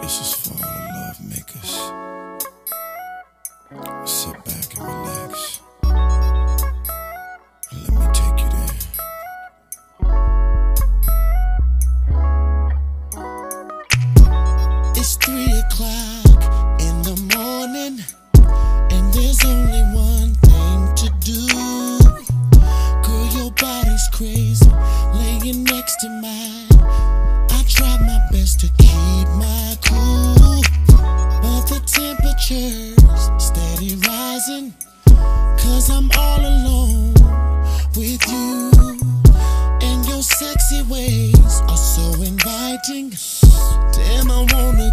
This is for all the love makers. Sit back and relax. Let me take you there. It's three o'clock in the morning, and there's only one thing to do. Girl, your body's crazy, laying next to mine try my best to keep my cool, but the temperature's steady rising. Cause I'm all alone with you, and your sexy ways are so inviting. Damn, I wanna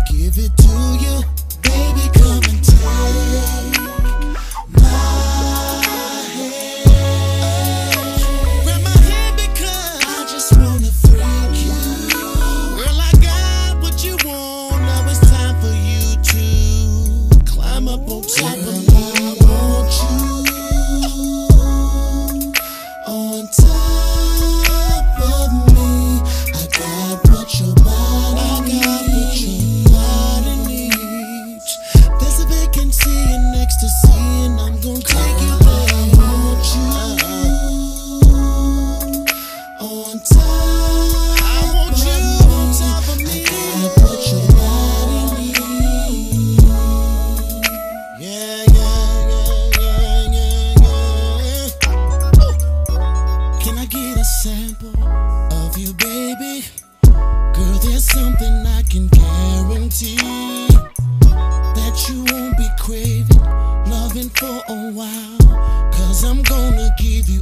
There's something I can guarantee that you won't be craving loving for a while. Cause I'm gonna give you